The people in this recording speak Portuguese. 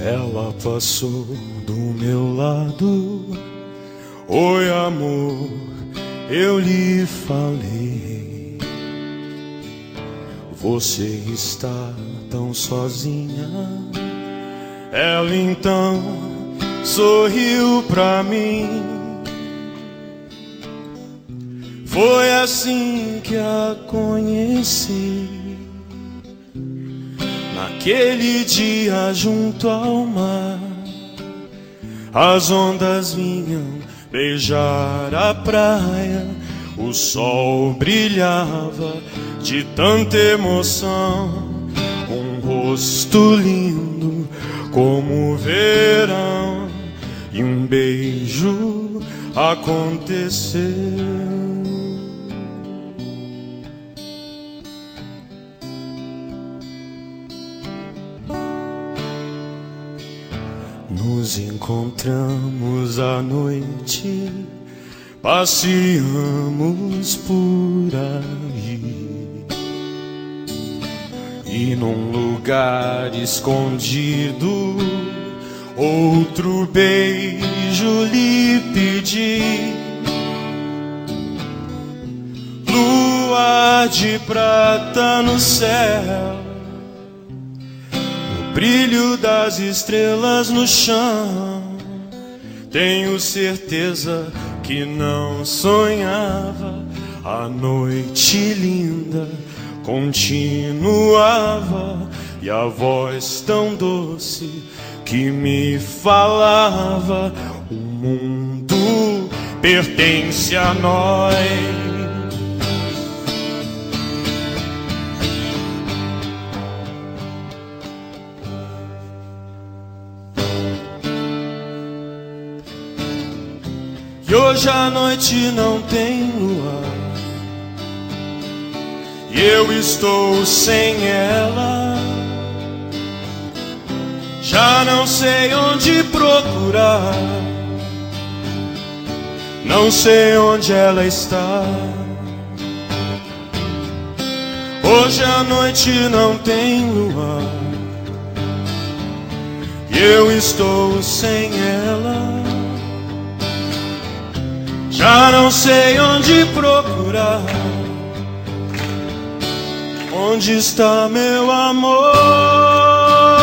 Ela passou do meu lado. Oi, amor, eu lhe falei. Você está tão sozinha. Ela então sorriu pra mim. Foi assim que a conheci. Naquele dia junto ao mar, as ondas vinham beijar a praia, o sol brilhava de tanta emoção, um rosto lindo como o verão, e um beijo aconteceu. Nos encontramos à noite, passeamos por aí. E num lugar escondido, outro beijo lhe pedi. Lua de prata no céu brilho das estrelas no chão. Tenho certeza que não sonhava. A noite linda continuava e a voz tão doce que me falava: O mundo pertence a nós. E hoje a noite não tem lua. E eu estou sem ela. Já não sei onde procurar. Não sei onde ela está. Hoje a noite não tem lua. E eu estou sem ela. Já não sei onde procurar. Onde está meu amor?